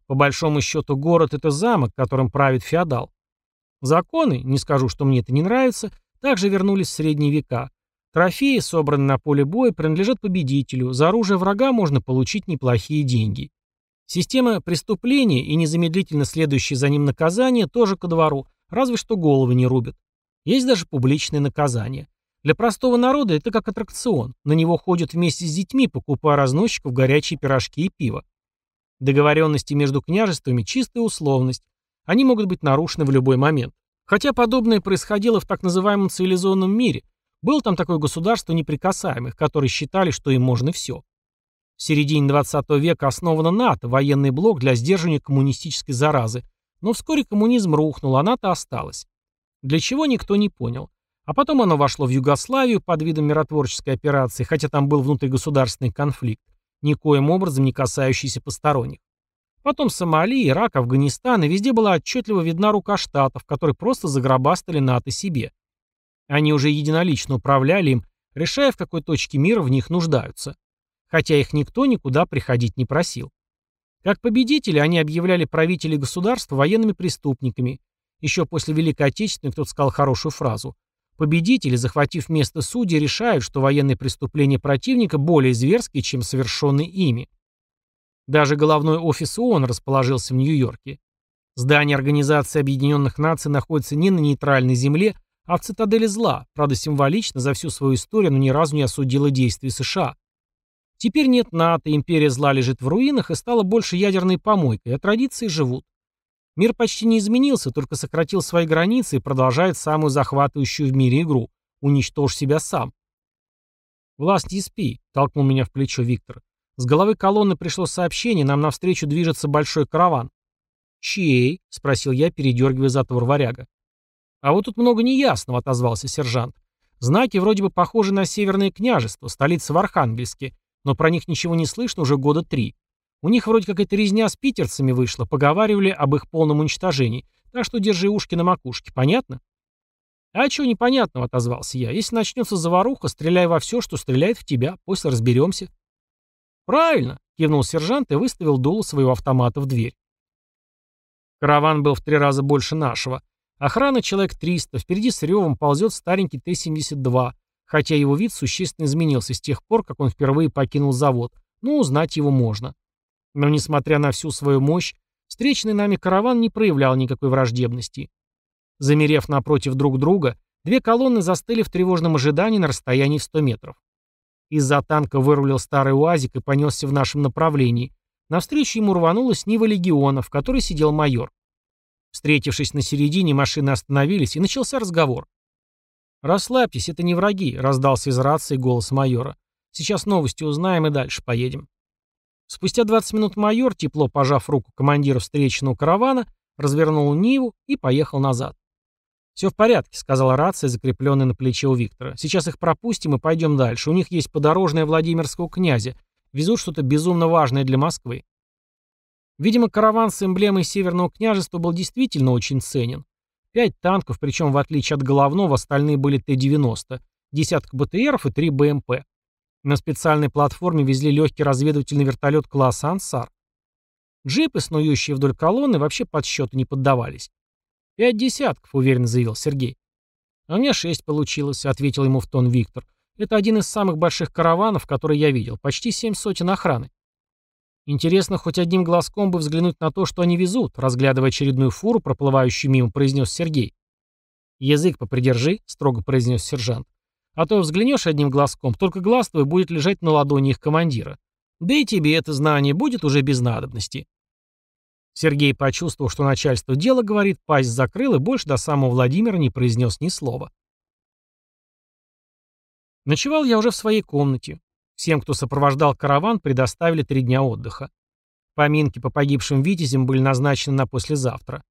По большому счету город – это замок, которым правит феодал. Законы, не скажу, что мне это не нравится, также вернулись в средние века. Трофеи, собранные на поле боя, принадлежат победителю, за оружие врага можно получить неплохие деньги. Система преступления и незамедлительно следующее за ним наказание тоже ко двору, разве что головы не рубят. Есть даже публичные наказания. Для простого народа это как аттракцион. На него ходят вместе с детьми, покупая разносчиков горячие пирожки и пиво. Договоренности между княжествами – чистая условность. Они могут быть нарушены в любой момент. Хотя подобное происходило в так называемом цивилизованном мире. Было там такое государство неприкасаемых, которые считали, что им можно все. В середине 20 века основана НАТО, военный блок для сдерживания коммунистической заразы. Но вскоре коммунизм рухнул, а НАТО осталось. Для чего никто не понял. А потом оно вошло в Югославию под видом миротворческой операции, хотя там был внутригосударственный конфликт, никоим образом не касающийся посторонних. Потом Сомали, Ирак, Афганистан, и везде была отчетливо видна рука штатов, которые просто загробастали НАТО себе. Они уже единолично управляли им, решая, в какой точке мира в них нуждаются хотя их никто никуда приходить не просил. Как победители они объявляли правителей государств военными преступниками. Еще после Великой Отечественной кто-то сказал хорошую фразу. Победители, захватив место судьи, решают, что военные преступления противника более зверские, чем совершенные ими. Даже головной офис ООН расположился в Нью-Йорке. Здание Организации Объединенных Наций находится не на нейтральной земле, а в цитадели зла, правда символично за всю свою историю, но ни разу не осудило действия США – Теперь нет НАТО, империя зла лежит в руинах и стала больше ядерной помойкой, а традиции живут. Мир почти не изменился, только сократил свои границы и продолжает самую захватывающую в мире игру – уничтожь себя сам. «Власть ЕСПИ», – толкнул меня в плечо Виктор. «С головы колонны пришло сообщение, нам навстречу движется большой караван». «Чей?» – спросил я, передергивая затвор варяга. «А вот тут много неясного», – отозвался сержант. «Знаки вроде бы похожи на Северное княжество, столица в Архангельске, но про них ничего не слышно уже года три. У них вроде как эта резня с питерцами вышла, поговаривали об их полном уничтожении. Так что держи ушки на макушке, понятно? «А чего непонятного?» — отозвался я. «Если начнется заваруха, стреляй во все, что стреляет в тебя. После разберемся». «Правильно!» — кивнул сержант и выставил дуло своего автомата в дверь. Караван был в три раза больше нашего. Охрана человек 300, впереди с ревом ползет старенький Т-72, хотя его вид существенно изменился с тех пор, как он впервые покинул завод, но узнать его можно. Но несмотря на всю свою мощь, встречный нами караван не проявлял никакой враждебности. Замерев напротив друг друга, две колонны застыли в тревожном ожидании на расстоянии в 100 метров. Из-за танка вырулил старый УАЗик и понесся в нашем направлении. Навстречу ему рванулась Нива Легиона, в которой сидел майор. Встретившись на середине, машины остановились, и начался разговор. «Расслабьтесь, это не враги», — раздался из рации голос майора. «Сейчас новости узнаем и дальше поедем». Спустя 20 минут майор, тепло пожав руку командиру встречного каравана, развернул Ниву и поехал назад. «Все в порядке», — сказала рация, закрепленная на плече у Виктора. «Сейчас их пропустим и пойдем дальше. У них есть подорожное Владимирского князя. Везут что-то безумно важное для Москвы». Видимо, караван с эмблемой Северного княжества был действительно очень ценен. Пять танков, причем в отличие от головного, остальные были Т-90, десятка БТРов и три БМП. На специальной платформе везли легкий разведывательный вертолет класса «Ансар». Джипы, снующие вдоль колонны, вообще под подсчету не поддавались. «Пять десятков», — уверенно заявил Сергей. «А у меня шесть получилось», — ответил ему в тон Виктор. «Это один из самых больших караванов, которые я видел. Почти семь сотен охраны». «Интересно хоть одним глазком бы взглянуть на то, что они везут», разглядывая очередную фуру, проплывающую мимо, произнес Сергей. «Язык попридержи», — строго произнес сержант. «А то взглянешь одним глазком, только глаз твой будет лежать на ладони их командира. Да и тебе это знание будет уже без надобности». Сергей почувствовал, что начальство дела говорит, пасть закрыл и больше до самого Владимира не произнес ни слова. Ночевал я уже в своей комнате. Всем, кто сопровождал караван, предоставили три дня отдыха. Поминки по погибшим витязям были назначены на послезавтра.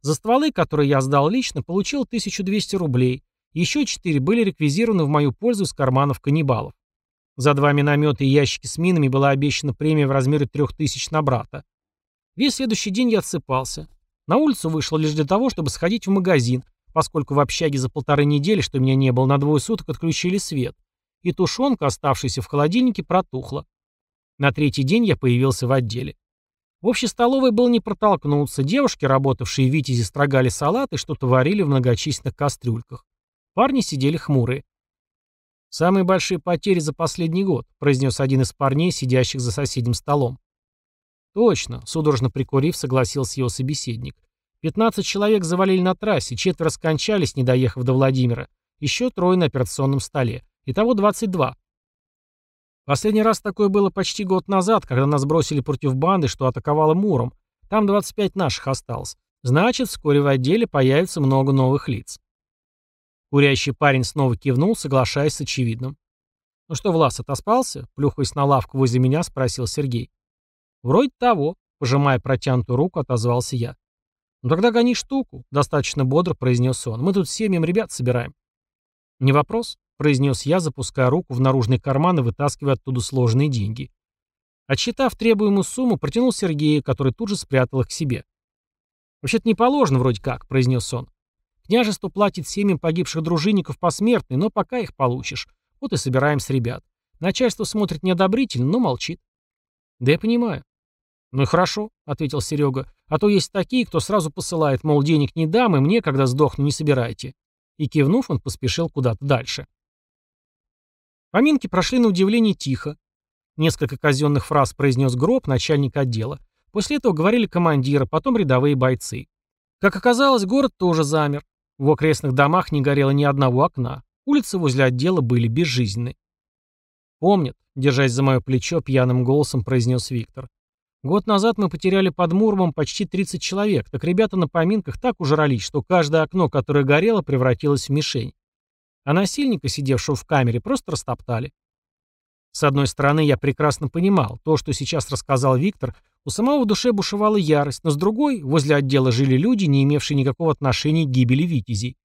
За стволы, которые я сдал лично, получил 1200 рублей. Еще четыре были реквизированы в мою пользу из карманов каннибалов. За два миномета и ящики с минами была обещана премия в размере 3000 на брата. Весь следующий день я отсыпался. На улицу вышел лишь для того, чтобы сходить в магазин, поскольку в общаге за полторы недели, что меня не было на двое суток, отключили свет, и тушенка, оставшаяся в холодильнике, протухла. На третий день я появился в отделе. В общей столовой было не протолкнуться. Девушки, работавшие в «Витязи», строгали салат и что-то варили в многочисленных кастрюльках. Парни сидели хмурые. «Самые большие потери за последний год», — произнес один из парней, сидящих за соседним столом. «Точно», — судорожно прикурив, согласился его собеседник. «Пятнадцать человек завалили на трассе, четверо скончались, не доехав до Владимира. Еще трое на операционном столе. Итого 22. Последний раз такое было почти год назад, когда нас бросили против банды, что атаковала Муром. Там 25 наших осталось. Значит, вскоре в отделе появится много новых лиц. Курящий парень снова кивнул, соглашаясь с очевидным. «Ну что, Влас, отоспался?» — плюхаясь на лавку возле меня, спросил Сергей. «Вроде того», — пожимая протянутую руку, отозвался я. «Ну тогда гони штуку», — достаточно бодро произнес он. «Мы тут семьям ребят собираем». «Не вопрос», произнес я, запуская руку в наружный карман и вытаскивая оттуда сложные деньги. Отсчитав требуемую сумму, протянул Сергею, который тут же спрятал их к себе. «Вообще-то не положено вроде как», — произнес он. «Княжество платит семьям погибших дружинников посмертный, но пока их получишь. Вот и собираем с ребят. Начальство смотрит неодобрительно, но молчит». «Да я понимаю». «Ну и хорошо», — ответил Серега. «А то есть такие, кто сразу посылает, мол, денег не дам, и мне, когда сдохну, не собирайте». И кивнув, он поспешил куда-то дальше. Поминки прошли на удивление тихо. Несколько казенных фраз произнес гроб, начальник отдела. После этого говорили командиры, потом рядовые бойцы. Как оказалось, город тоже замер. В окрестных домах не горело ни одного окна. Улицы возле отдела были безжизненны. «Помнят», — держась за мое плечо, пьяным голосом произнес Виктор. «Год назад мы потеряли под Муромом почти 30 человек, так ребята на поминках так ужрались, что каждое окно, которое горело, превратилось в мишень а насильника, сидевшего в камере, просто растоптали. С одной стороны, я прекрасно понимал, то, что сейчас рассказал Виктор, у самого в душе бушевала ярость, но с другой, возле отдела жили люди, не имевшие никакого отношения к гибели витязей.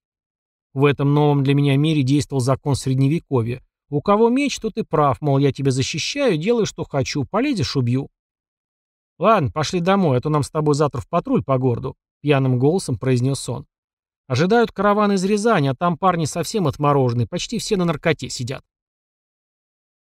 В этом новом для меня мире действовал закон Средневековья. У кого меч, то ты прав, мол, я тебя защищаю, делаю, что хочу, полезешь – убью. «Ладно, пошли домой, а то нам с тобой завтра в патруль по городу», – пьяным голосом произнес он. Ожидают караван из Рязани, а там парни совсем отмороженные, почти все на наркоте сидят.